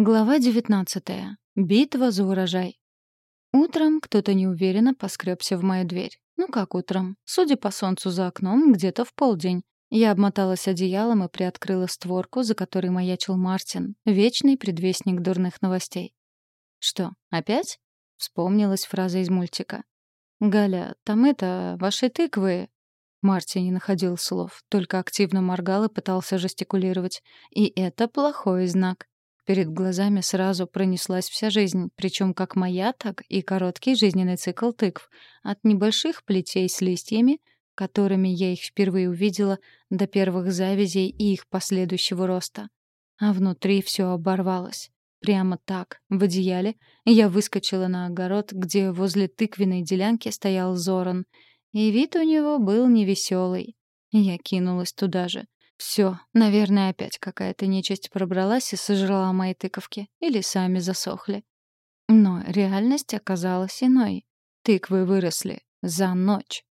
Глава 19. Битва за урожай. Утром кто-то неуверенно поскребся в мою дверь. Ну как утром? Судя по солнцу за окном, где-то в полдень. Я обмоталась одеялом и приоткрыла створку, за которой маячил Мартин, вечный предвестник дурных новостей. «Что, опять?» — вспомнилась фраза из мультика. «Галя, там это, ваши тыквы...» Марти не находил слов, только активно моргал и пытался жестикулировать. И это плохой знак. Перед глазами сразу пронеслась вся жизнь, причем как моя, так и короткий жизненный цикл тыкв. От небольших плетей с листьями, которыми я их впервые увидела, до первых завязей и их последующего роста. А внутри все оборвалось. Прямо так, в одеяле, я выскочила на огород, где возле тыквенной делянки стоял Зоран. И вид у него был невеселый. Я кинулась туда же. Все, наверное, опять какая-то нечисть пробралась и сожрала мои тыковки. Или сами засохли. Но реальность оказалась иной. Тыквы выросли. За ночь.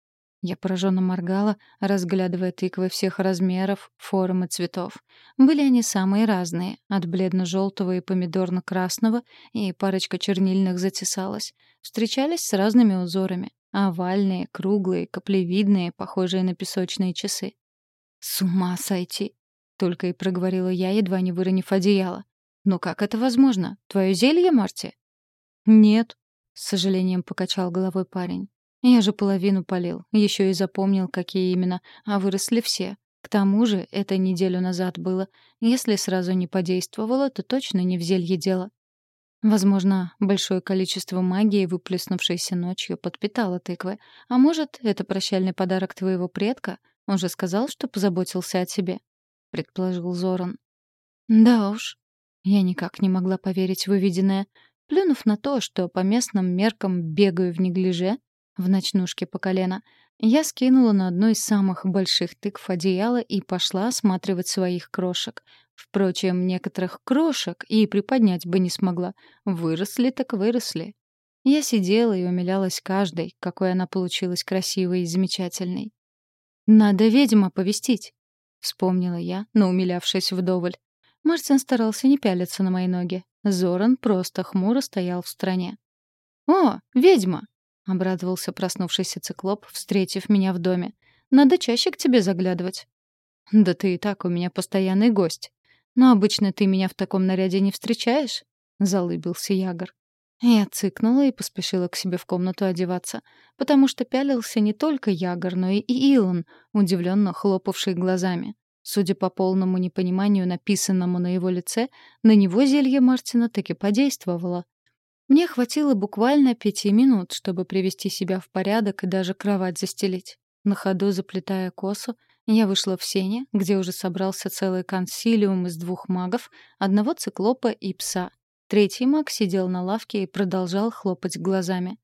Я пораженно моргала, разглядывая тыквы всех размеров, форм и цветов. Были они самые разные, от бледно-желтого и помидорно-красного, и парочка чернильных затесалась. Встречались с разными узорами. Овальные, круглые, каплевидные, похожие на песочные часы. «С ума сойти!» — только и проговорила я, едва не выронив одеяло. «Но как это возможно? Твое зелье, Марти?» «Нет», — с сожалением покачал головой парень. «Я же половину полил, еще и запомнил, какие именно, а выросли все. К тому же это неделю назад было. Если сразу не подействовало, то точно не в зелье дело». Возможно, большое количество магии, выплеснувшейся ночью, подпитало тыквы. А может, это прощальный подарок твоего предка — он же сказал, что позаботился о тебе», — предположил Зоран. «Да уж». Я никак не могла поверить в увиденное. Плюнув на то, что по местным меркам бегаю в неглиже, в ночнушке по колено, я скинула на одну из самых больших тыкв одеяла и пошла осматривать своих крошек. Впрочем, некоторых крошек и приподнять бы не смогла. Выросли так выросли. Я сидела и умилялась каждой, какой она получилась красивой и замечательной. «Надо ведьма повестить», — вспомнила я, но умилявшись вдоволь. Мартин старался не пялиться на мои ноги. Зоран просто хмуро стоял в стороне. «О, ведьма!» — обрадовался проснувшийся циклоп, встретив меня в доме. «Надо чаще к тебе заглядывать». «Да ты и так у меня постоянный гость. Но обычно ты меня в таком наряде не встречаешь?» — залыбился Ягор. Я цыкнула и поспешила к себе в комнату одеваться, потому что пялился не только Ягор, но и Илон, удивленно хлопавший глазами. Судя по полному непониманию, написанному на его лице, на него зелье Мартина таки подействовало. Мне хватило буквально пяти минут, чтобы привести себя в порядок и даже кровать застелить. На ходу, заплетая косу, я вышла в сене, где уже собрался целый консилиум из двух магов, одного циклопа и пса — Третий маг сидел на лавке и продолжал хлопать глазами.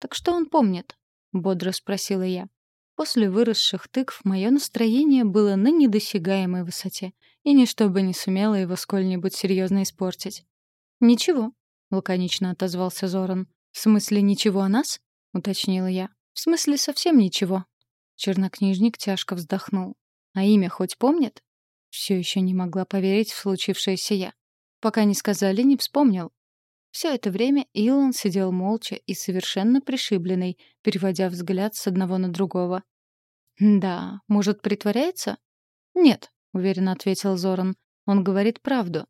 «Так что он помнит?» — бодро спросила я. После выросших тыкв мое настроение было на недосягаемой высоте, и ничто бы не сумело его сколь-нибудь серьезно испортить. «Ничего», — лаконично отозвался Зоран. «В смысле ничего о нас?» — уточнила я. «В смысле совсем ничего». Чернокнижник тяжко вздохнул. «А имя хоть помнит?» Все еще не могла поверить в случившееся я. Пока не сказали, не вспомнил. Все это время Илон сидел молча и совершенно пришибленный, переводя взгляд с одного на другого. «Да, может, притворяется?» «Нет», — уверенно ответил Зоран. «Он говорит правду».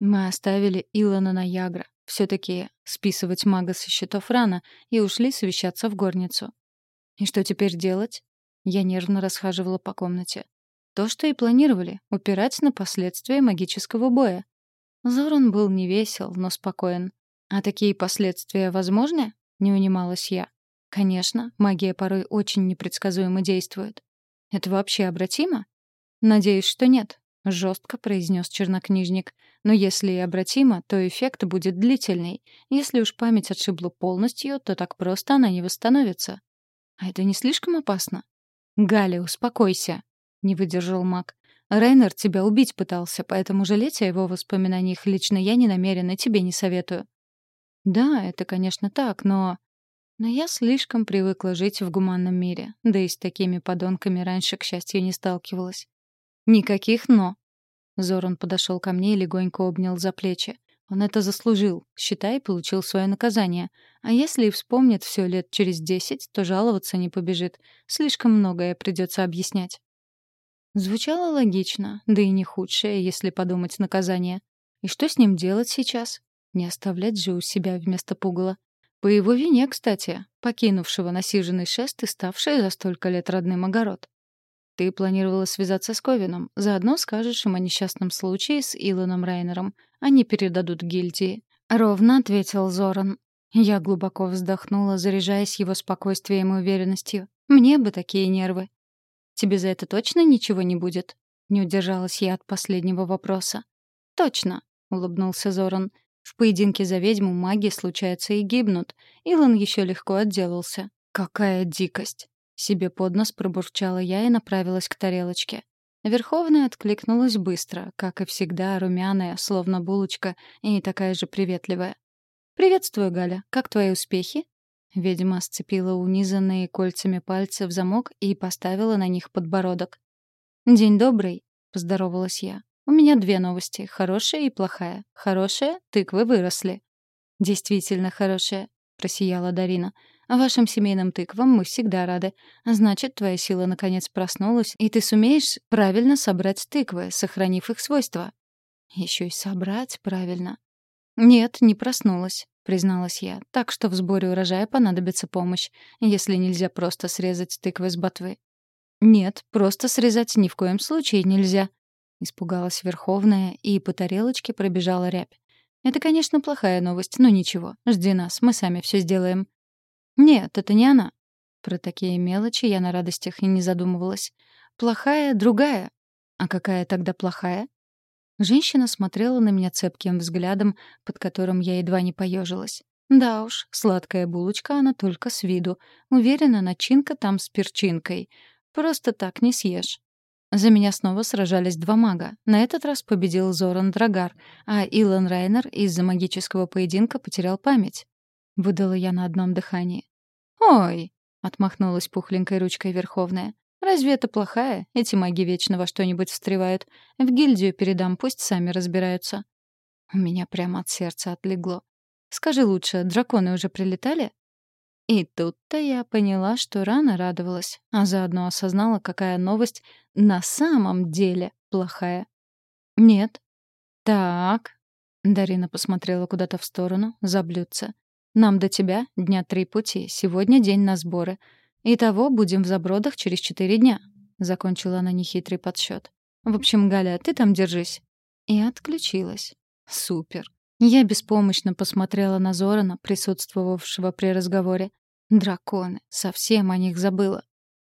Мы оставили Илона на Ягра. Все-таки списывать мага со счетов рано и ушли совещаться в горницу. «И что теперь делать?» Я нервно расхаживала по комнате. То, что и планировали — упирать на последствия магического боя. Зоран был не весел, но спокоен. «А такие последствия возможны?» — не унималась я. «Конечно, магия порой очень непредсказуемо действует. Это вообще обратимо?» «Надеюсь, что нет», — жестко произнес чернокнижник. «Но если и обратимо, то эффект будет длительный. Если уж память отшибла полностью, то так просто она не восстановится». «А это не слишком опасно?» «Галя, успокойся», — не выдержал маг. Рейнер тебя убить пытался, поэтому жалеть о его воспоминаниях лично я не намерена, тебе не советую. Да, это, конечно, так, но... Но я слишком привыкла жить в гуманном мире, да и с такими подонками раньше, к счастью, не сталкивалась. Никаких «но». Зоран подошел ко мне и легонько обнял за плечи. Он это заслужил, считай, получил свое наказание. А если и вспомнит все лет через десять, то жаловаться не побежит. Слишком многое придется объяснять. Звучало логично, да и не худшее, если подумать наказание. И что с ним делать сейчас? Не оставлять же у себя вместо пугала. По его вине, кстати, покинувшего насиженный шест и ставший за столько лет родным огород. Ты планировала связаться с Ковином. Заодно скажешь им о несчастном случае с Илоном Райнером. Они передадут гильдии. Ровно ответил Зоран. Я глубоко вздохнула, заряжаясь его спокойствием и уверенностью. Мне бы такие нервы. Тебе за это точно ничего не будет? Не удержалась я от последнего вопроса. Точно, улыбнулся Зоран. В поединке за ведьму маги случаются и гибнут. Илон еще легко отделался. Какая дикость! Себе под нос пробурчала я и направилась к тарелочке. Верховная откликнулась быстро, как и всегда, румяная, словно булочка, и такая же приветливая. «Приветствую, Галя. Как твои успехи?» Ведьма сцепила унизанные кольцами пальцы в замок и поставила на них подбородок. «День добрый», — поздоровалась я. «У меня две новости, хорошая и плохая. Хорошая — тыквы выросли». «Действительно хорошая», — просияла Дарина. Вашим семейным тыквам мы всегда рады. Значит, твоя сила наконец проснулась, и ты сумеешь правильно собрать тыквы, сохранив их свойства. Еще и собрать правильно. Нет, не проснулась, призналась я. Так что в сборе урожая понадобится помощь, если нельзя просто срезать тыквы с ботвы. Нет, просто срезать ни в коем случае нельзя. Испугалась Верховная, и по тарелочке пробежала рябь. Это, конечно, плохая новость, но ничего. Жди нас, мы сами все сделаем. Нет, это не она. Про такие мелочи я на радостях и не задумывалась. Плохая — другая. А какая тогда плохая? Женщина смотрела на меня цепким взглядом, под которым я едва не поежилась. Да уж, сладкая булочка, она только с виду. Уверена, начинка там с перчинкой. Просто так не съешь. За меня снова сражались два мага. На этот раз победил Зоран Драгар, а Илон Райнер из-за магического поединка потерял память. Выдала я на одном дыхании. «Ой!» — отмахнулась пухленькой ручкой Верховная. «Разве это плохая? Эти маги вечно во что-нибудь встревают. В гильдию передам, пусть сами разбираются». У меня прямо от сердца отлегло. «Скажи лучше, драконы уже прилетали?» И тут-то я поняла, что рано радовалась, а заодно осознала, какая новость на самом деле плохая. «Нет». «Так...» — Дарина посмотрела куда-то в сторону, за. Нам до тебя дня три пути. Сегодня день на сборы. Итого будем в Забродах через четыре дня. Закончила она нехитрый подсчет. В общем, Галя, ты там держись. И отключилась. Супер. Я беспомощно посмотрела на Зорана, присутствовавшего при разговоре. Драконы. Совсем о них забыла.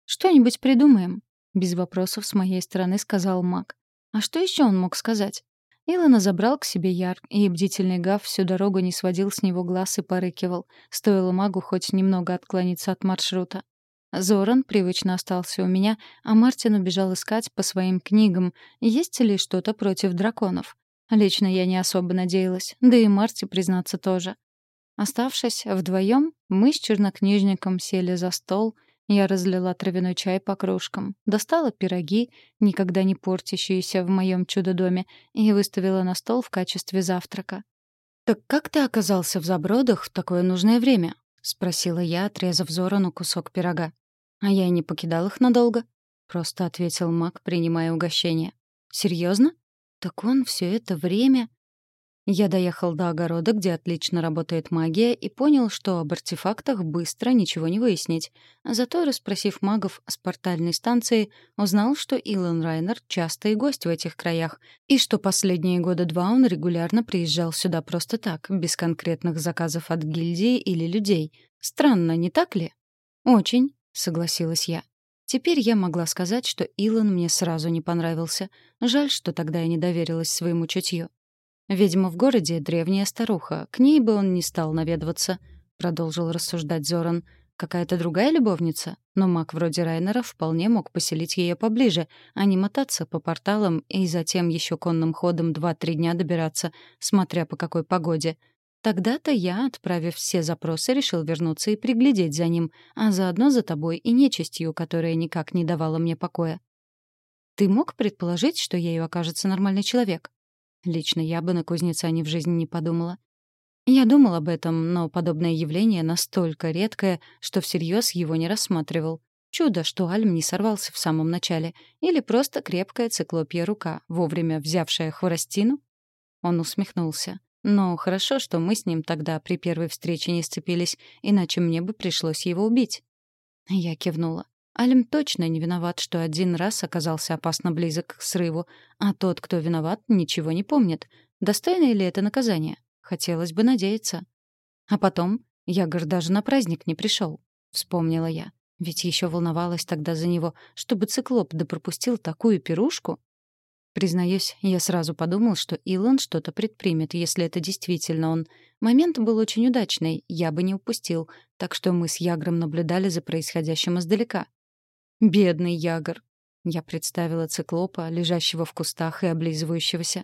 Что-нибудь придумаем. Без вопросов с моей стороны сказал маг. А что еще он мог сказать? Илона забрал к себе Яр, и бдительный Гав всю дорогу не сводил с него глаз и порыкивал. Стоило магу хоть немного отклониться от маршрута. Зоран привычно остался у меня, а Мартин убежал искать по своим книгам, есть ли что-то против драконов. Лично я не особо надеялась, да и Марти, признаться, тоже. Оставшись вдвоем, мы с чернокнижником сели за стол — я разлила травяной чай по кружкам, достала пироги, никогда не портящиеся в моем чудо-доме, и выставила на стол в качестве завтрака. «Так как ты оказался в Забродах в такое нужное время?» — спросила я, отрезав Зорану кусок пирога. «А я и не покидал их надолго», — просто ответил маг, принимая угощение. «Серьезно? Так он все это время...» Я доехал до огорода, где отлично работает магия, и понял, что об артефактах быстро ничего не выяснить. Зато, расспросив магов с портальной станции, узнал, что Илон Райнер — частый гость в этих краях, и что последние года два он регулярно приезжал сюда просто так, без конкретных заказов от гильдии или людей. Странно, не так ли? «Очень», — согласилась я. Теперь я могла сказать, что Илон мне сразу не понравился. Жаль, что тогда я не доверилась своему чутью. Ведьма в городе — древняя старуха. К ней бы он не стал наведываться, — продолжил рассуждать Зоран. Какая-то другая любовница? Но маг вроде Райнера вполне мог поселить ее поближе, а не мотаться по порталам и затем еще конным ходом два-три дня добираться, смотря по какой погоде. Тогда-то я, отправив все запросы, решил вернуться и приглядеть за ним, а заодно за тобой и нечистью, которая никак не давала мне покоя. Ты мог предположить, что ею окажется нормальный человек? Лично я бы на кузнеца ни в жизни не подумала. Я думал об этом, но подобное явление настолько редкое, что всерьез его не рассматривал. Чудо, что Альм не сорвался в самом начале. Или просто крепкая циклопья рука, вовремя взявшая хворостину? Он усмехнулся. Но хорошо, что мы с ним тогда при первой встрече не сцепились, иначе мне бы пришлось его убить. Я кивнула. Алим точно не виноват, что один раз оказался опасно близок к срыву, а тот, кто виноват, ничего не помнит. Достойно ли это наказание? Хотелось бы надеяться. А потом Ягор даже на праздник не пришел, вспомнила я. Ведь еще волновалась тогда за него, чтобы циклоп да пропустил такую пирушку. Признаюсь, я сразу подумал, что Илон что-то предпримет, если это действительно он. Момент был очень удачный, я бы не упустил, так что мы с Ягром наблюдали за происходящим издалека. Бедный Ягор. Я представила циклопа, лежащего в кустах и облизывающегося.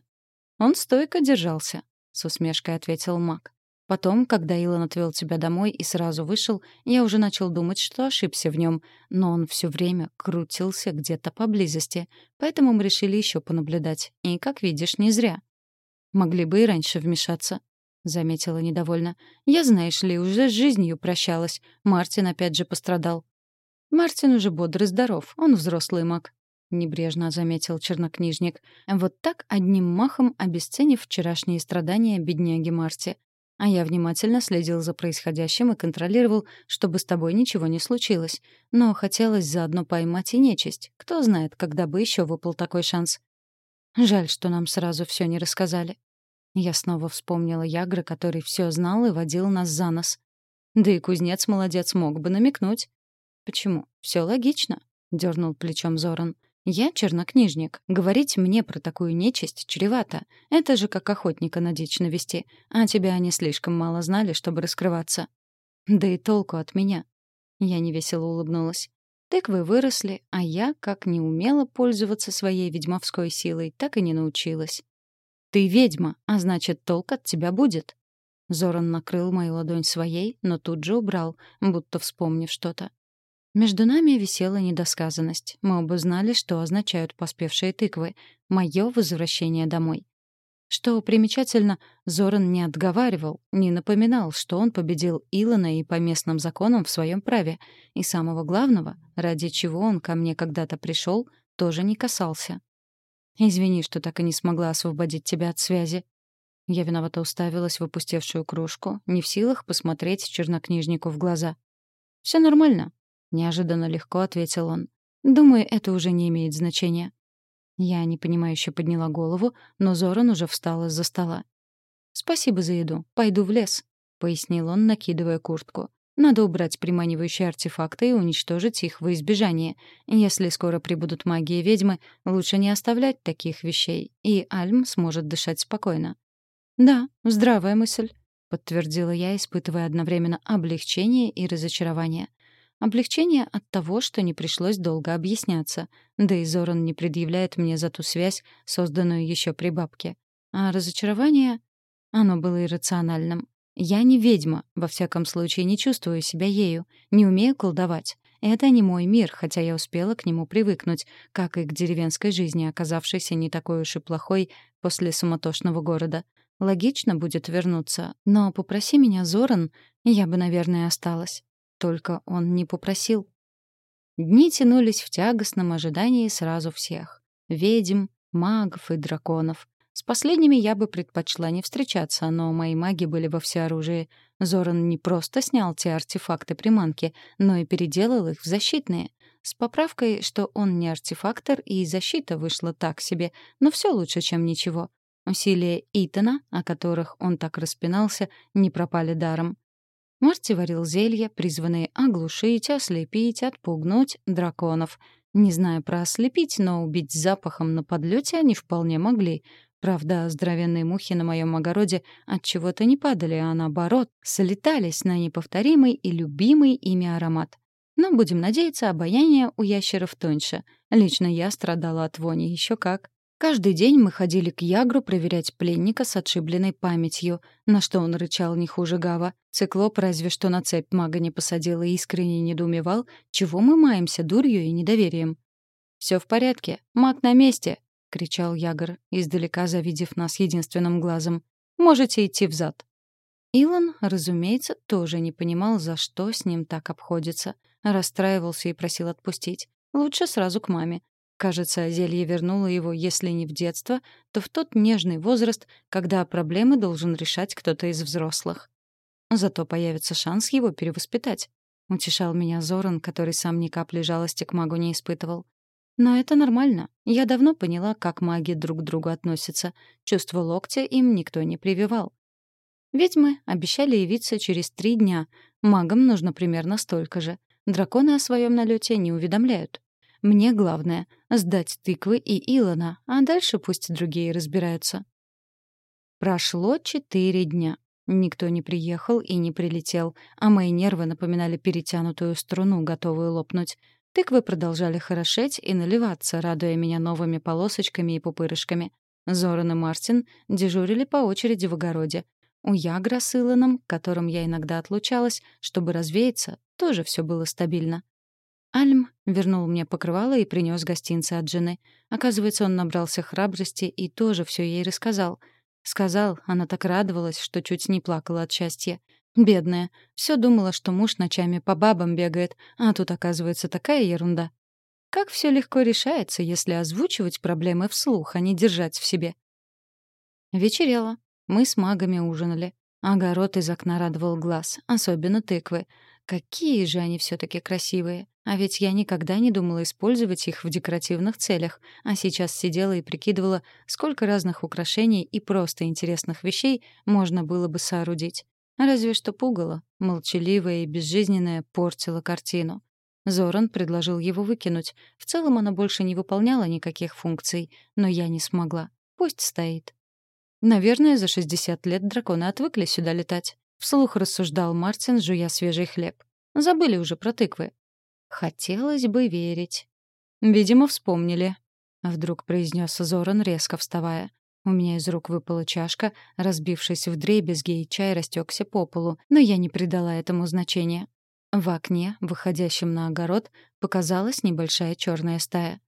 Он стойко держался, с усмешкой ответил Мак. Потом, когда Илон отвел тебя домой и сразу вышел, я уже начал думать, что ошибся в нем, но он все время крутился где-то поблизости, поэтому мы решили еще понаблюдать. И, как видишь, не зря. Могли бы и раньше вмешаться, — заметила недовольно. Я, знаешь ли, уже с жизнью прощалась. Мартин опять же пострадал. Мартин уже бодр и здоров, он взрослый маг. — небрежно заметил чернокнижник. Вот так одним махом обесценив вчерашние страдания бедняги Марти. А я внимательно следил за происходящим и контролировал, чтобы с тобой ничего не случилось. Но хотелось заодно поймать и нечисть. Кто знает, когда бы еще выпал такой шанс. Жаль, что нам сразу все не рассказали. Я снова вспомнила Ягра, который все знал и водил нас за нос. Да и кузнец молодец мог бы намекнуть. Почему? Все логично, дернул плечом Зоран. Я чернокнижник. Говорить мне про такую нечисть чревато. Это же как охотника на дичь навести. А тебя они слишком мало знали, чтобы раскрываться. Да и толку от меня. Я невесело улыбнулась. Тыквы выросли, а я, как не умела пользоваться своей ведьмовской силой, так и не научилась. «Ты ведьма, а значит, толк от тебя будет». Зоран накрыл мою ладонь своей, но тут же убрал, будто вспомнив что-то. Между нами висела недосказанность. Мы оба знали, что означают поспевшие тыквы. Мое возвращение домой. Что примечательно, Зоран не отговаривал, не напоминал, что он победил Илона и по местным законам в своем праве. И самого главного, ради чего он ко мне когда-то пришел, тоже не касался. «Извини, что так и не смогла освободить тебя от связи». Я виновато уставилась в опустевшую кружку, не в силах посмотреть чернокнижнику в глаза. «Все нормально. — неожиданно легко ответил он. «Думаю, это уже не имеет значения». Я непонимающе подняла голову, но Зоран уже встал из-за стола. «Спасибо за еду. Пойду в лес», — пояснил он, накидывая куртку. «Надо убрать приманивающие артефакты и уничтожить их во избежание. Если скоро прибудут маги и ведьмы, лучше не оставлять таких вещей, и Альм сможет дышать спокойно». «Да, здравая мысль», — подтвердила я, испытывая одновременно облегчение и разочарование. Облегчение от того, что не пришлось долго объясняться, да и Зоран не предъявляет мне за ту связь, созданную еще при бабке. А разочарование... Оно было иррациональным. Я не ведьма, во всяком случае не чувствую себя ею, не умею колдовать. Это не мой мир, хотя я успела к нему привыкнуть, как и к деревенской жизни, оказавшейся не такой уж и плохой после суматошного города. Логично будет вернуться, но попроси меня, Зоран, я бы, наверное, осталась. Только он не попросил. Дни тянулись в тягостном ожидании сразу всех. Ведьм, магов и драконов. С последними я бы предпочла не встречаться, но мои маги были во всеоружии. Зоран не просто снял те артефакты-приманки, но и переделал их в защитные. С поправкой, что он не артефактор, и защита вышла так себе, но все лучше, чем ничего. Усилия Итана, о которых он так распинался, не пропали даром. Марти варил зелья, призванные оглушить, ослепить, отпугнуть драконов. Не знаю про ослепить, но убить запахом на подлете они вполне могли. Правда, здоровенные мухи на моем огороде от чего-то не падали, а наоборот, солетались на неповторимый и любимый ими аромат. Но, будем надеяться, обаяние у ящеров тоньше. Лично я страдала от вони еще как. Каждый день мы ходили к Ягру проверять пленника с отшибленной памятью, на что он рычал не хуже Гава. Циклоп разве что на цепь мага не посадил и искренне недоумевал, чего мы маемся дурью и недоверием. Все в порядке, маг на месте!» — кричал Ягор, издалека завидев нас единственным глазом. «Можете идти взад». Илон, разумеется, тоже не понимал, за что с ним так обходится. Расстраивался и просил отпустить. Лучше сразу к маме. Кажется, зелье вернуло его, если не в детство, то в тот нежный возраст, когда проблемы должен решать кто-то из взрослых. Зато появится шанс его перевоспитать. Утешал меня Зоран, который сам ни капли жалости к магу не испытывал. Но это нормально. Я давно поняла, как маги друг к другу относятся. Чувство локтя им никто не прививал. Ведьмы обещали явиться через три дня. Магам нужно примерно столько же. Драконы о своем налете не уведомляют. Мне главное — сдать тыквы и Илона, а дальше пусть другие разбираются. Прошло четыре дня. Никто не приехал и не прилетел, а мои нервы напоминали перетянутую струну, готовую лопнуть. Тыквы продолжали хорошеть и наливаться, радуя меня новыми полосочками и пупырышками. Зоран и Мартин дежурили по очереди в огороде. У Ягра с Илоном, которым я иногда отлучалась, чтобы развеяться, тоже все было стабильно. Альм вернул мне покрывало и принес гостинцы от жены. Оказывается, он набрался храбрости и тоже все ей рассказал. Сказал, она так радовалась, что чуть не плакала от счастья. Бедная. Все думала, что муж ночами по бабам бегает, а тут оказывается такая ерунда. Как все легко решается, если озвучивать проблемы вслух, а не держать в себе. Вечерело. Мы с магами ужинали. Огород из окна радовал глаз, особенно тыквы. Какие же они все таки красивые. А ведь я никогда не думала использовать их в декоративных целях, а сейчас сидела и прикидывала, сколько разных украшений и просто интересных вещей можно было бы соорудить. Разве что пугало, молчаливое и безжизненное, портило картину. Зоран предложил его выкинуть. В целом оно больше не выполняло никаких функций, но я не смогла. Пусть стоит. Наверное, за 60 лет драконы отвыкли сюда летать. Вслух рассуждал Мартин, жуя свежий хлеб. Забыли уже про тыквы. Хотелось бы верить. Видимо, вспомнили. Вдруг произнес Зоран, резко вставая. У меня из рук выпала чашка, разбившись в дребезги, и чай растекся по полу, но я не придала этому значения. В окне, выходящем на огород, показалась небольшая черная стая.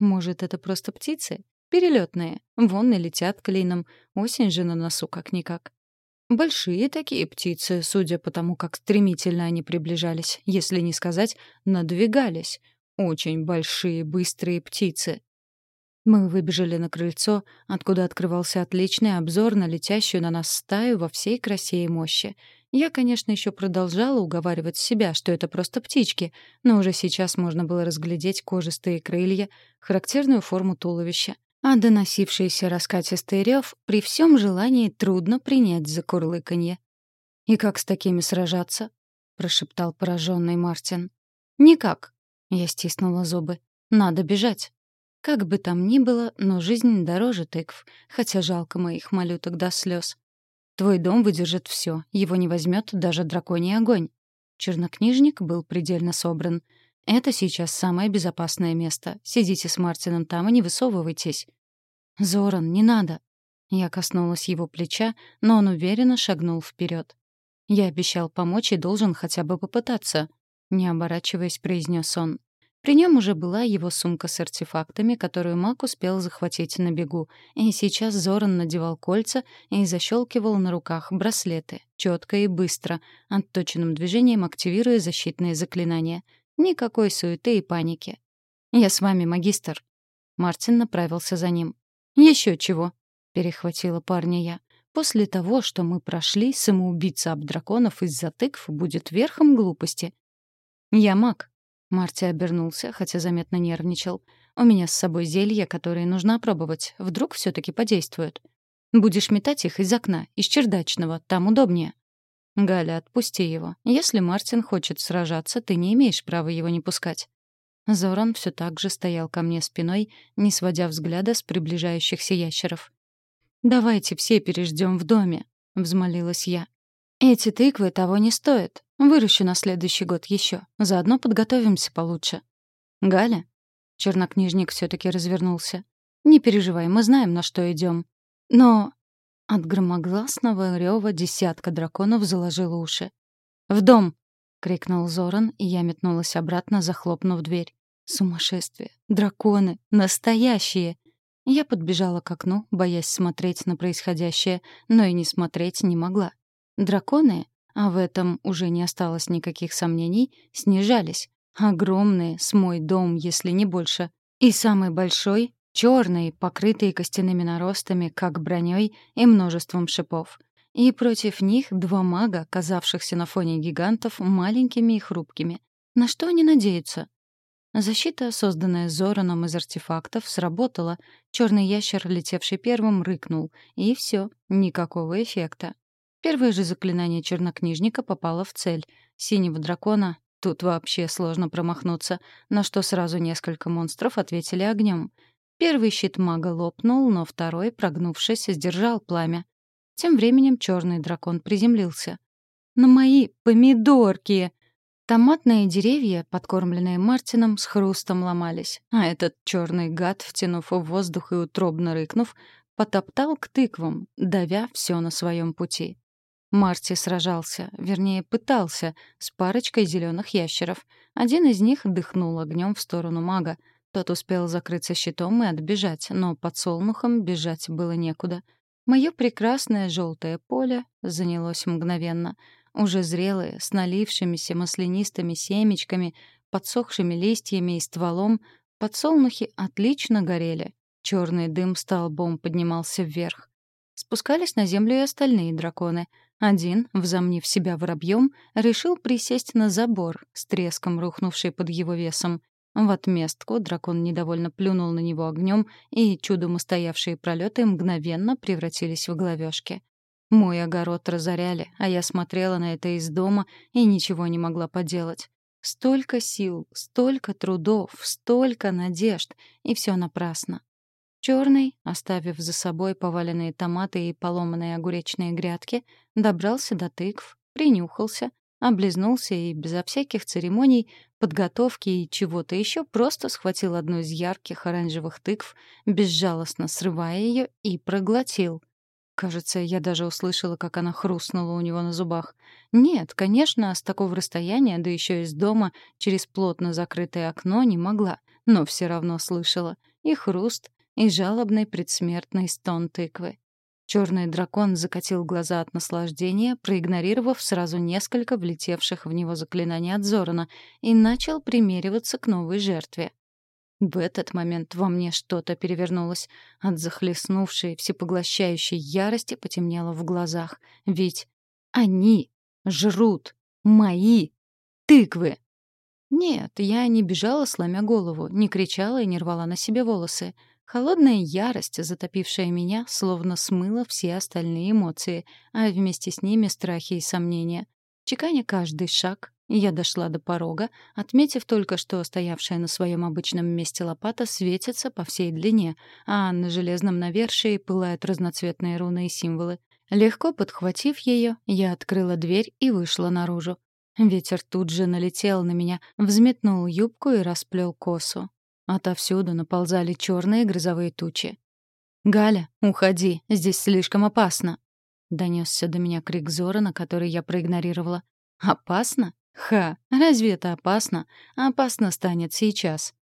Может, это просто птицы? Перелетные. Вон и летят клином. Осень же на носу как-никак. Большие такие птицы, судя по тому, как стремительно они приближались, если не сказать, надвигались. Очень большие, быстрые птицы. Мы выбежали на крыльцо, откуда открывался отличный обзор на летящую на нас стаю во всей красе и мощи. Я, конечно, еще продолжала уговаривать себя, что это просто птички, но уже сейчас можно было разглядеть кожистые крылья, характерную форму туловища. А доносившийся раскатистый рев при всем желании трудно принять за курлыканье. «И как с такими сражаться?» — прошептал пораженный Мартин. «Никак», — я стиснула зубы. «Надо бежать». Как бы там ни было, но жизнь дороже тыкв, хотя жалко моих малюток до слез. Твой дом выдержит все, его не возьмет даже драконий огонь. Чернокнижник был предельно собран. Это сейчас самое безопасное место. Сидите с Мартином там и не высовывайтесь. Зоран, не надо. Я коснулась его плеча, но он уверенно шагнул вперед. Я обещал помочь и должен хотя бы попытаться, не оборачиваясь, произнес он. При нем уже была его сумка с артефактами, которую Мак успел захватить на бегу, и сейчас Зоран надевал кольца и защелкивал на руках браслеты, четко и быстро, отточенным движением активируя защитные заклинания. Никакой суеты и паники. «Я с вами, магистр». Мартин направился за ним. Еще чего», — перехватила парня я. «После того, что мы прошли, самоубийца об драконов из-за тыкв будет верхом глупости». «Я маг», Марти обернулся, хотя заметно нервничал. «У меня с собой зелья, которые нужно опробовать. Вдруг все таки подействуют. Будешь метать их из окна, из чердачного, там удобнее». «Галя, отпусти его. Если Мартин хочет сражаться, ты не имеешь права его не пускать». Зоран все так же стоял ко мне спиной, не сводя взгляда с приближающихся ящеров. «Давайте все переждем в доме», — взмолилась я. «Эти тыквы того не стоят. Выращу на следующий год еще. Заодно подготовимся получше. Галя? Чернокнижник все-таки развернулся. Не переживай, мы знаем, на что идем. Но... От громогласного рева десятка драконов заложило уши. «В дом!» — крикнул Зоран, и я метнулась обратно, захлопнув дверь. Сумасшествие. Драконы. Настоящие. Я подбежала к окну, боясь смотреть на происходящее, но и не смотреть не могла. Драконы, а в этом уже не осталось никаких сомнений, снижались. Огромные, с мой дом, если не больше. И самый большой — черный, покрытый костяными наростами, как броней и множеством шипов. И против них два мага, казавшихся на фоне гигантов маленькими и хрупкими. На что они надеются? Защита, созданная Зораном из артефактов, сработала. Черный ящер, летевший первым, рыкнул. И все, никакого эффекта. Первое же заклинание чернокнижника попало в цель. Синего дракона тут вообще сложно промахнуться, на что сразу несколько монстров ответили огнем. Первый щит мага лопнул, но второй, прогнувшись, сдержал пламя. Тем временем черный дракон приземлился. «На мои помидорки!» Томатные деревья, подкормленные Мартином, с хрустом ломались, а этот черный гад, втянув в воздух и утробно рыкнув, потоптал к тыквам, давя все на своем пути. Марти сражался, вернее, пытался, с парочкой зеленых ящеров. Один из них дыхнул огнем в сторону мага. Тот успел закрыться щитом и отбежать, но под солнухом бежать было некуда. Мое прекрасное желтое поле занялось мгновенно — уже зрелые, с налившимися маслянистыми семечками, подсохшими листьями и стволом, подсолнухи отлично горели. Черный дым столбом поднимался вверх. Спускались на землю и остальные драконы. Один, взомнив себя воробьем, решил присесть на забор, с треском рухнувший под его весом. В отместку дракон недовольно плюнул на него огнем, и чудом устоявшие пролеты мгновенно превратились в головешки. Мой огород разоряли, а я смотрела на это из дома и ничего не могла поделать. Столько сил, столько трудов, столько надежд, и все напрасно. Черный, оставив за собой поваленные томаты и поломанные огуречные грядки, добрался до тыкв, принюхался, облизнулся и безо всяких церемоний, подготовки и чего-то еще просто схватил одну из ярких оранжевых тыкв, безжалостно срывая ее и проглотил — Кажется, я даже услышала, как она хрустнула у него на зубах. Нет, конечно, с такого расстояния, да еще из дома, через плотно закрытое окно не могла, но все равно слышала. И хруст, и жалобный предсмертный стон тыквы. Черный дракон закатил глаза от наслаждения, проигнорировав сразу несколько влетевших в него заклинаний от Зорана, и начал примериваться к новой жертве. В этот момент во мне что-то перевернулось. От захлестнувшей, всепоглощающей ярости потемнело в глазах. Ведь они жрут мои тыквы. Нет, я не бежала, сломя голову, не кричала и не рвала на себе волосы. Холодная ярость, затопившая меня, словно смыла все остальные эмоции, а вместе с ними страхи и сомнения. Чеканя каждый шаг, я дошла до порога, отметив только, что стоявшая на своем обычном месте лопата светится по всей длине, а на железном навершии пылают разноцветные руны и символы. Легко подхватив ее, я открыла дверь и вышла наружу. Ветер тут же налетел на меня, взметнул юбку и расплел косу. Отовсюду наползали черные грозовые тучи. «Галя, уходи, здесь слишком опасно!» Донесся до меня крик Зора, на который я проигнорировала. «Опасно? Ха, разве это опасно? Опасно станет сейчас.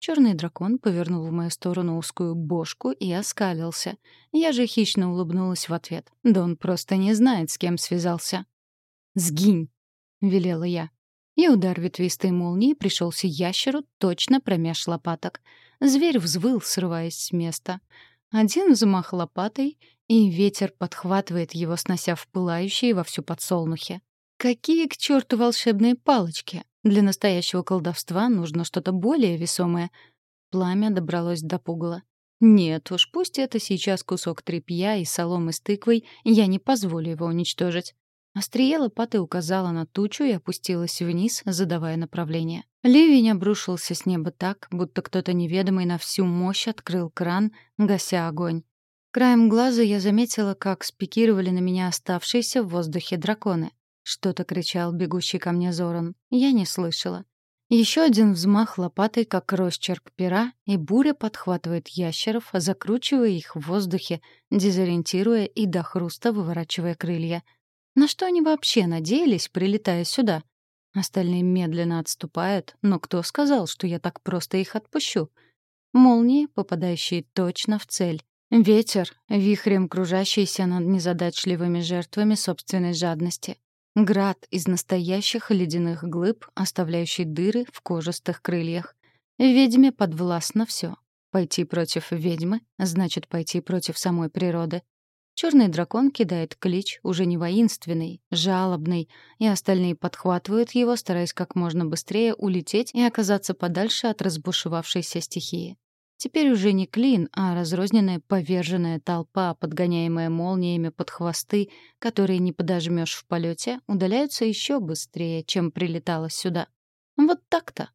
Черный дракон повернул в мою сторону узкую бошку и оскалился. Я же хищно улыбнулась в ответ. Да он просто не знает, с кем связался. «Сгинь!» — велела я. И удар ветвистой молнии пришелся ящеру точно промеж лопаток. Зверь взвыл, срываясь с места. Один взмах лопатой, и ветер подхватывает его, снося в пылающие вовсю подсолнухи. Какие к черту волшебные палочки? Для настоящего колдовства нужно что-то более весомое. Пламя добралось до пугала. Нет уж, пусть это сейчас кусок тряпья и соломы с тыквой, я не позволю его уничтожить. Острие лопаты указала на тучу и опустилась вниз, задавая направление. Ливень обрушился с неба так, будто кто-то неведомый на всю мощь открыл кран, гася огонь. Краем глаза я заметила, как спикировали на меня оставшиеся в воздухе драконы. Что-то кричал бегущий ко мне Зоран. Я не слышала. Еще один взмах лопатой, как росчерк пера, и буря подхватывает ящеров, закручивая их в воздухе, дезориентируя и до хруста выворачивая крылья. На что они вообще надеялись, прилетая сюда? Остальные медленно отступают, но кто сказал, что я так просто их отпущу? Молнии, попадающие точно в цель. Ветер, вихрем кружащийся над незадачливыми жертвами собственной жадности. Град из настоящих ледяных глыб, оставляющий дыры в кожистых крыльях. Ведьме подвластно все. Пойти против ведьмы — значит пойти против самой природы. Черный дракон кидает клич, уже не воинственный, жалобный, и остальные подхватывают его, стараясь как можно быстрее улететь и оказаться подальше от разбушевавшейся стихии. Теперь уже не клин, а разрозненная поверженная толпа, подгоняемая молниями под хвосты, которые не подожмешь в полете, удаляются еще быстрее, чем прилетала сюда. Вот так-то.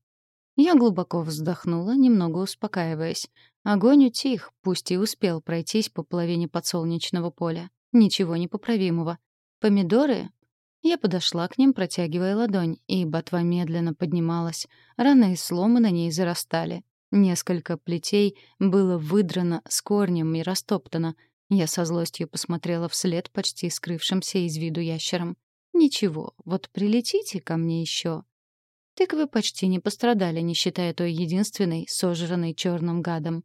Я глубоко вздохнула, немного успокаиваясь. Огонь утих, пусть и успел пройтись по половине подсолнечного поля. Ничего непоправимого. Помидоры? Я подошла к ним, протягивая ладонь, и ботва медленно поднималась. Раны и сломы на ней зарастали. Несколько плетей было выдрано с корнем и растоптано. Я со злостью посмотрела вслед почти скрывшимся из виду ящерам. «Ничего, вот прилетите ко мне еще. Тыквы почти не пострадали, не считая той единственной, сожранной черным гадом.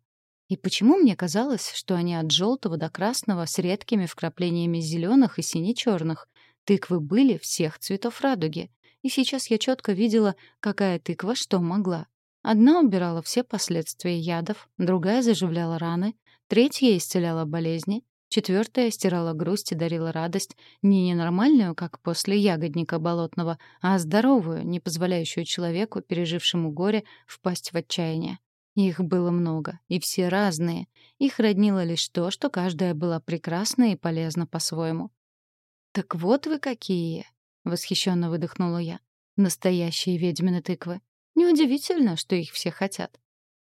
И почему мне казалось, что они от желтого до красного с редкими вкраплениями зеленых и сине-черных? Тыквы были всех цветов радуги. И сейчас я четко видела, какая тыква что могла. Одна убирала все последствия ядов, другая заживляла раны, третья исцеляла болезни, Четвертая стирала грусть и дарила радость, не ненормальную, как после ягодника болотного, а здоровую, не позволяющую человеку, пережившему горе, впасть в отчаяние. Их было много, и все разные. Их роднило лишь то, что каждая была прекрасна и полезна по-своему. «Так вот вы какие!» — восхищенно выдохнула я. «Настоящие ведьмины тыквы. Неудивительно, что их все хотят».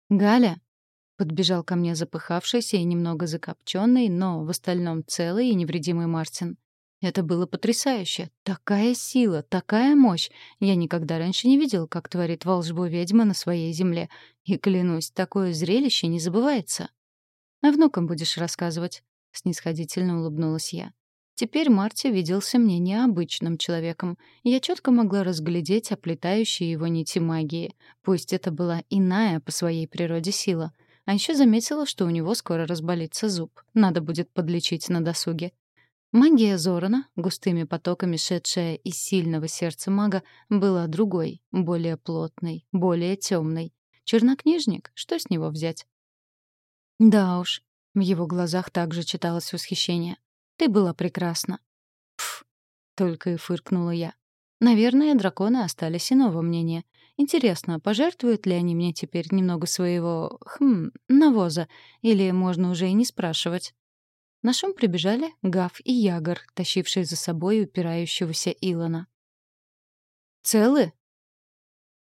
«Галя!» Подбежал ко мне запыхавшийся и немного закопченный, но в остальном целый и невредимый Мартин. Это было потрясающе. Такая сила, такая мощь. Я никогда раньше не видел, как творит волшбу ведьма на своей земле. И, клянусь, такое зрелище не забывается. «А внукам будешь рассказывать?» — снисходительно улыбнулась я. Теперь Марти виделся мне необычным человеком. Я четко могла разглядеть оплетающие его нити магии. Пусть это была иная по своей природе сила — а еще заметила, что у него скоро разболится зуб. Надо будет подлечить на досуге. Магия Зорана, густыми потоками шедшая из сильного сердца мага, была другой, более плотной, более темной. Чернокнижник, что с него взять? Да уж, в его глазах также читалось восхищение. Ты была прекрасна. Пф, только и фыркнула я. Наверное, драконы остались иного мнения. Интересно, пожертвуют ли они мне теперь немного своего, хм, навоза, или можно уже и не спрашивать? На шум прибежали Гав и Ягор, тащившие за собой упирающегося Илона. «Целы?»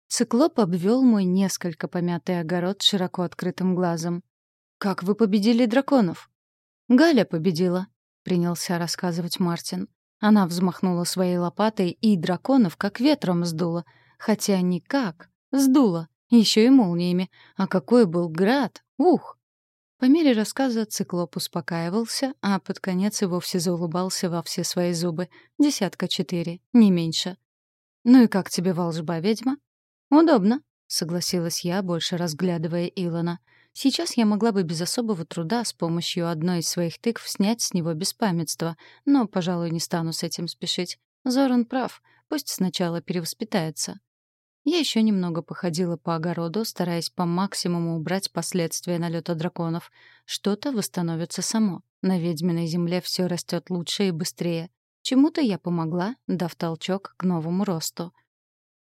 Циклоп обвел мой несколько помятый огород широко открытым глазом. «Как вы победили драконов?» «Галя победила», — принялся рассказывать Мартин. Она взмахнула своей лопатой, и драконов как ветром сдуло — Хотя никак. Сдуло. Еще и молниями. А какой был град! Ух! По мере рассказа циклоп успокаивался, а под конец и вовсе заулыбался во все свои зубы. Десятка четыре, не меньше. «Ну и как тебе волжба, ведьма?» «Удобно», — согласилась я, больше разглядывая Илона. Сейчас я могла бы без особого труда с помощью одной из своих тыкв снять с него беспамятство, но, пожалуй, не стану с этим спешить. Зоран прав, пусть сначала перевоспитается. Я еще немного походила по огороду, стараясь по максимуму убрать последствия налета драконов. Что-то восстановится само. На ведьминой земле все растет лучше и быстрее. Чему-то я помогла, дав толчок к новому росту.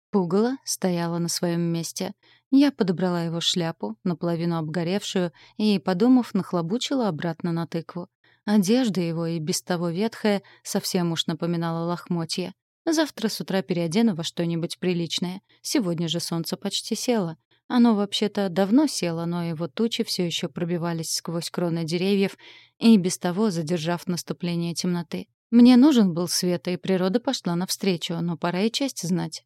Пугало стояла на своем месте. Я подобрала его шляпу, наполовину обгоревшую, и, подумав, нахлобучила обратно на тыкву. Одежда его, и без того ветхая, совсем уж напоминала лохмотья. Завтра с утра переодену во что-нибудь приличное. Сегодня же солнце почти село. Оно вообще-то давно село, но его тучи все еще пробивались сквозь кроны деревьев и без того задержав наступление темноты. Мне нужен был свет, и природа пошла навстречу, но пора и честь знать.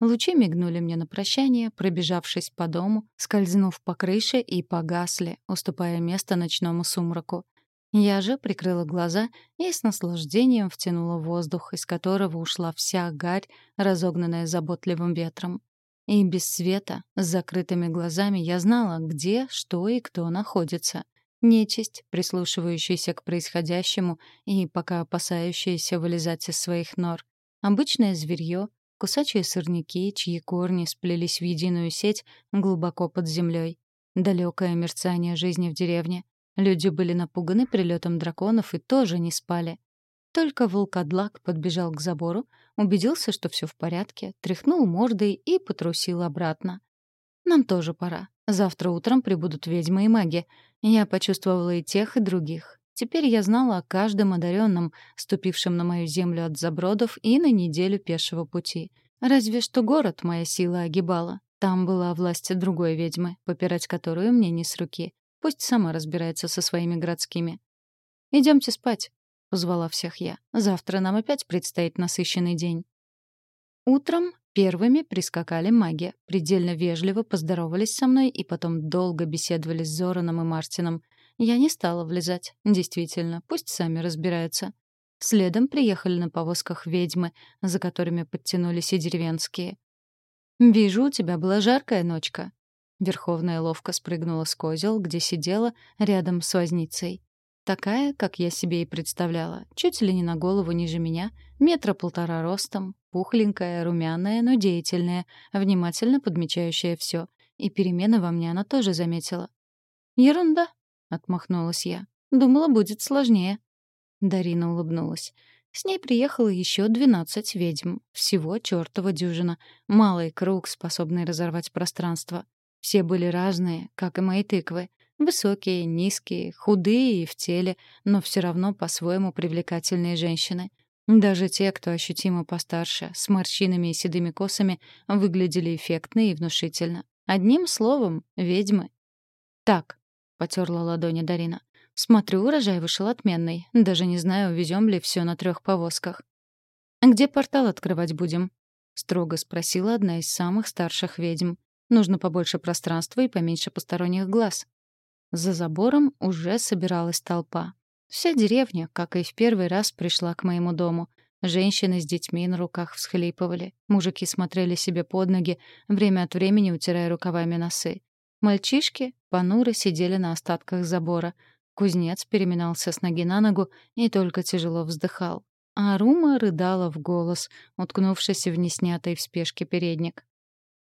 Лучи мигнули мне на прощание, пробежавшись по дому, скользнув по крыше и погасли, уступая место ночному сумраку. Я же прикрыла глаза и с наслаждением втянула воздух, из которого ушла вся гарь, разогнанная заботливым ветром. И без света, с закрытыми глазами, я знала, где, что и кто находится. Нечисть, прислушивающаяся к происходящему и пока опасающаяся вылезать из своих нор. Обычное зверье, кусачие сорняки, чьи корни сплелись в единую сеть глубоко под землей. Далекое мерцание жизни в деревне. Люди были напуганы прилетом драконов и тоже не спали. Только волкодлак подбежал к забору, убедился, что все в порядке, тряхнул мордой и потрусил обратно. «Нам тоже пора. Завтра утром прибудут ведьмы и маги. Я почувствовала и тех, и других. Теперь я знала о каждом одаренном, ступившем на мою землю от забродов и на неделю пешего пути. Разве что город моя сила огибала. Там была власть другой ведьмы, попирать которую мне не с руки. Пусть сама разбирается со своими городскими. Идемте спать позвала всех я. «Завтра нам опять предстоит насыщенный день». Утром первыми прискакали маги, предельно вежливо поздоровались со мной и потом долго беседовали с Зораном и Мартином. Я не стала влезать. Действительно, пусть сами разбираются. Следом приехали на повозках ведьмы, за которыми подтянулись и деревенские. «Вижу, у тебя была жаркая ночка». Верховная ловко спрыгнула с козел, где сидела рядом с возницей. Такая, как я себе и представляла, чуть ли не на голову ниже меня, метра полтора ростом, пухленькая, румяная, но деятельная, внимательно подмечающая все. И перемены во мне она тоже заметила. «Ерунда», — отмахнулась я. «Думала, будет сложнее». Дарина улыбнулась. С ней приехало еще двенадцать ведьм. Всего чертова дюжина. Малый круг, способный разорвать пространство. Все были разные, как и мои тыквы. Высокие, низкие, худые и в теле, но все равно по-своему привлекательные женщины. Даже те, кто ощутимо постарше, с морщинами и седыми косами, выглядели эффектно и внушительно. Одним словом, ведьмы. «Так», — потерла ладони Дарина, — «смотрю, урожай вышел отменный. Даже не знаю, увезем ли все на трех повозках». «Где портал открывать будем?» — строго спросила одна из самых старших ведьм. «Нужно побольше пространства и поменьше посторонних глаз». За забором уже собиралась толпа. Вся деревня, как и в первый раз, пришла к моему дому. Женщины с детьми на руках всхлипывали. Мужики смотрели себе под ноги, время от времени утирая рукавами носы. Мальчишки понуро сидели на остатках забора. Кузнец переминался с ноги на ногу и только тяжело вздыхал. А Рума рыдала в голос, уткнувшись в неснятый в спешке передник.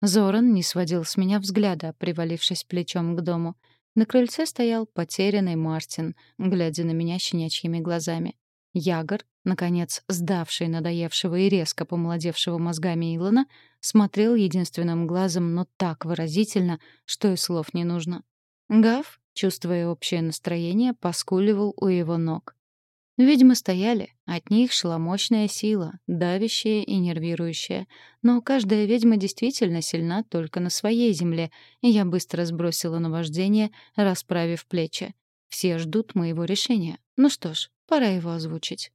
Зоран не сводил с меня взгляда, привалившись плечом к дому — на крыльце стоял потерянный Мартин, глядя на меня щенячьими глазами. Ягор, наконец сдавший надоевшего и резко помолодевшего мозгами Илона, смотрел единственным глазом, но так выразительно, что и слов не нужно. Гав, чувствуя общее настроение, поскуливал у его ног. Ведьмы стояли, от них шла мощная сила, давящая и нервирующая. Но каждая ведьма действительно сильна только на своей земле, и я быстро сбросила наваждение, расправив плечи. Все ждут моего решения. Ну что ж, пора его озвучить.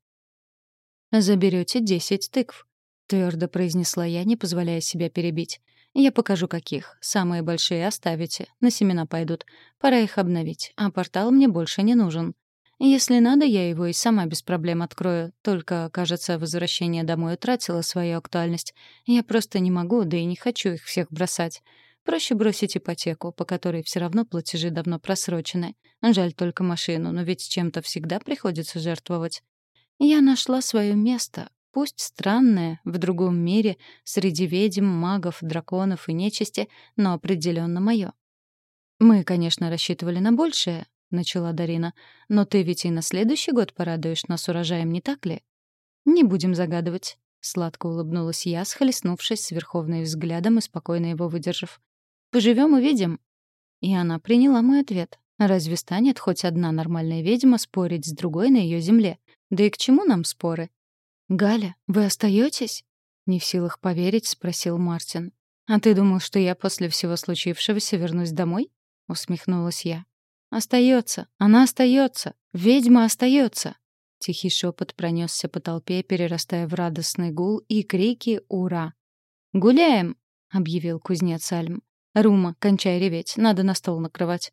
«Заберете десять тыкв», — твердо произнесла я, не позволяя себя перебить. «Я покажу, каких. Самые большие оставите. На семена пойдут. Пора их обновить. А портал мне больше не нужен. Если надо, я его и сама без проблем открою. Только, кажется, возвращение домой утратило свою актуальность. Я просто не могу, да и не хочу их всех бросать. Проще бросить ипотеку, по которой все равно платежи давно просрочены. Жаль только машину, но ведь чем-то всегда приходится жертвовать. Я нашла свое место, пусть странное, в другом мире, среди ведьм, магов, драконов и нечисти, но определенно мое. Мы, конечно, рассчитывали на большее, — начала Дарина. «Но ты ведь и на следующий год порадуешь нас урожаем, не так ли?» «Не будем загадывать», — сладко улыбнулась я, схлестнувшись с Верховной взглядом и спокойно его выдержав. «Поживем — увидим». И она приняла мой ответ. Разве станет хоть одна нормальная ведьма спорить с другой на ее земле? Да и к чему нам споры? «Галя, вы остаетесь? Не в силах поверить, спросил Мартин. «А ты думал, что я после всего случившегося вернусь домой?» — усмехнулась я. Остается, она остается, ведьма остается. Тихий шепот пронесся по толпе, перерастая в радостный гул и крики «Ура!». «Гуляем!» — объявил кузнец Альм. «Рума, кончай реветь, надо на стол накрывать».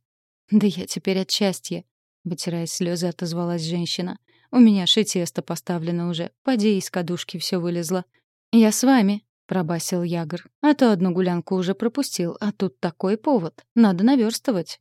«Да я теперь от счастья». — вытирая слезы, отозвалась женщина. «У меня шитесто поставлено уже. Поди из кадушки все вылезло». «Я с вами», — пробасил Ягор. «А то одну гулянку уже пропустил, а тут такой повод. Надо наверстывать».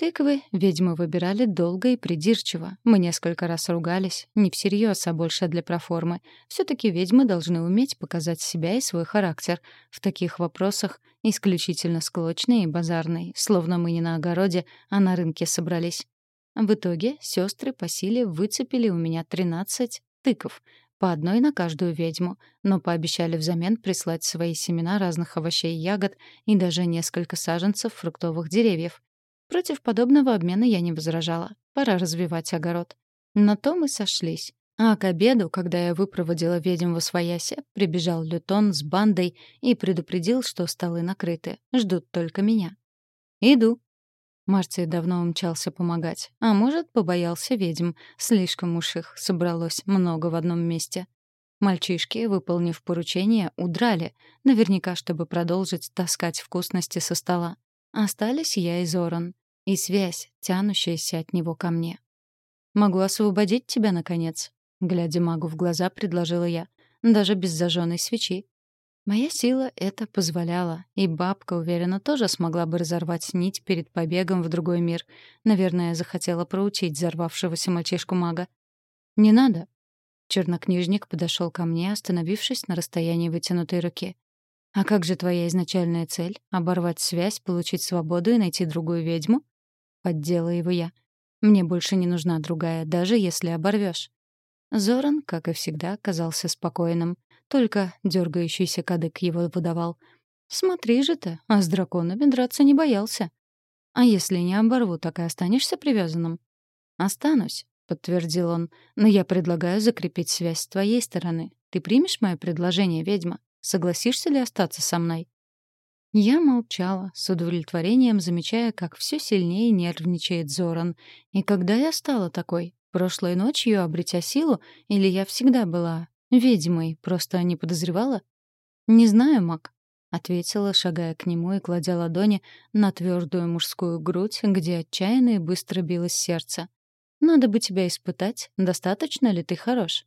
Тыквы ведьмы выбирали долго и придирчиво. Мы несколько раз ругались, не всерьез, а больше для проформы. все таки ведьмы должны уметь показать себя и свой характер. В таких вопросах исключительно склочные и базарные, словно мы не на огороде, а на рынке собрались. В итоге сестры по силе выцепили у меня 13 тыков, по одной на каждую ведьму, но пообещали взамен прислать свои семена разных овощей и ягод и даже несколько саженцев фруктовых деревьев. Против подобного обмена я не возражала. Пора развивать огород. На то мы сошлись. А к обеду, когда я выпроводила ведьм во своясе, прибежал Лютон с бандой и предупредил, что столы накрыты. Ждут только меня. «Иду». Марций давно умчался помогать. А может, побоялся ведьм. Слишком уж их собралось много в одном месте. Мальчишки, выполнив поручение, удрали, наверняка, чтобы продолжить таскать вкусности со стола. Остались я и Зоран и связь, тянущаяся от него ко мне. «Могу освободить тебя, наконец», — глядя магу в глаза, предложила я, даже без зажженной свечи. Моя сила это позволяла, и бабка, уверена, тоже смогла бы разорвать нить перед побегом в другой мир. Наверное, захотела проучить взорвавшегося мальчишку-мага. «Не надо». Чернокнижник подошел ко мне, остановившись на расстоянии вытянутой руки. «А как же твоя изначальная цель? Оборвать связь, получить свободу и найти другую ведьму?» Поддела его я. Мне больше не нужна другая, даже если оборвешь. Зоран, как и всегда, казался спокойным. Только дергающийся кадык его выдавал. «Смотри же ты, а с драконами драться не боялся. А если не оборву, так и останешься привязанным?» «Останусь», — подтвердил он. «Но я предлагаю закрепить связь с твоей стороны. Ты примешь мое предложение, ведьма? Согласишься ли остаться со мной?» Я молчала, с удовлетворением замечая, как все сильнее нервничает Зоран. И когда я стала такой? Прошлой ночью, обретя силу, или я всегда была ведьмой, просто не подозревала? «Не знаю, Мак», — ответила, шагая к нему и кладя ладони на твердую мужскую грудь, где отчаянно и быстро билось сердце. «Надо бы тебя испытать, достаточно ли ты хорош.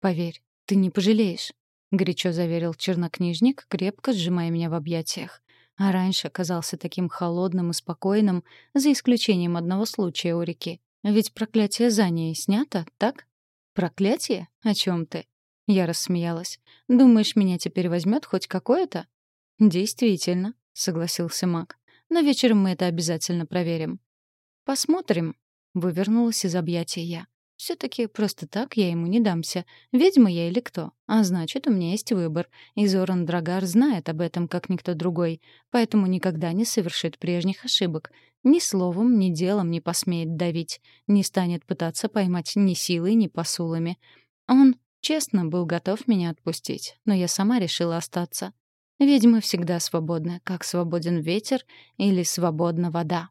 Поверь, ты не пожалеешь». — горячо заверил чернокнижник, крепко сжимая меня в объятиях. А раньше казался таким холодным и спокойным, за исключением одного случая у реки. Ведь проклятие за ней снято, так? Проклятие? О чем ты? Я рассмеялась. Думаешь, меня теперь возьмет хоть какое-то? Действительно, согласился Мак. Но вечером мы это обязательно проверим. Посмотрим, вывернулась из объятия я. Все-таки просто так я ему не дамся. Ведьма я или кто? А значит, у меня есть выбор. И Зоран Драгар знает об этом, как никто другой. Поэтому никогда не совершит прежних ошибок. Ни словом, ни делом не посмеет давить. Не станет пытаться поймать ни силой, ни посулами. Он честно был готов меня отпустить. Но я сама решила остаться. Ведьмы всегда свободны, как свободен ветер или свободна вода.